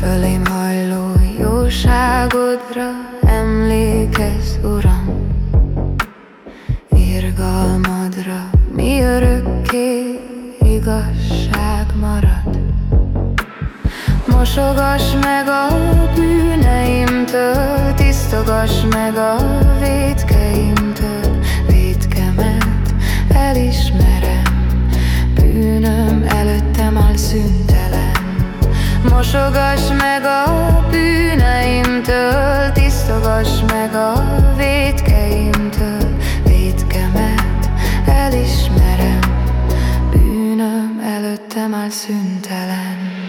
Fölém hajló jóságodra emlékezz, Uram. Irgalmadra mi örökké igazság marad. Mosogass meg a bűneimtől, tisztogass meg a védkeimtől tisztogass meg a védkeimtől Védkemet elismerem, bűnöm előttem áll szüntelen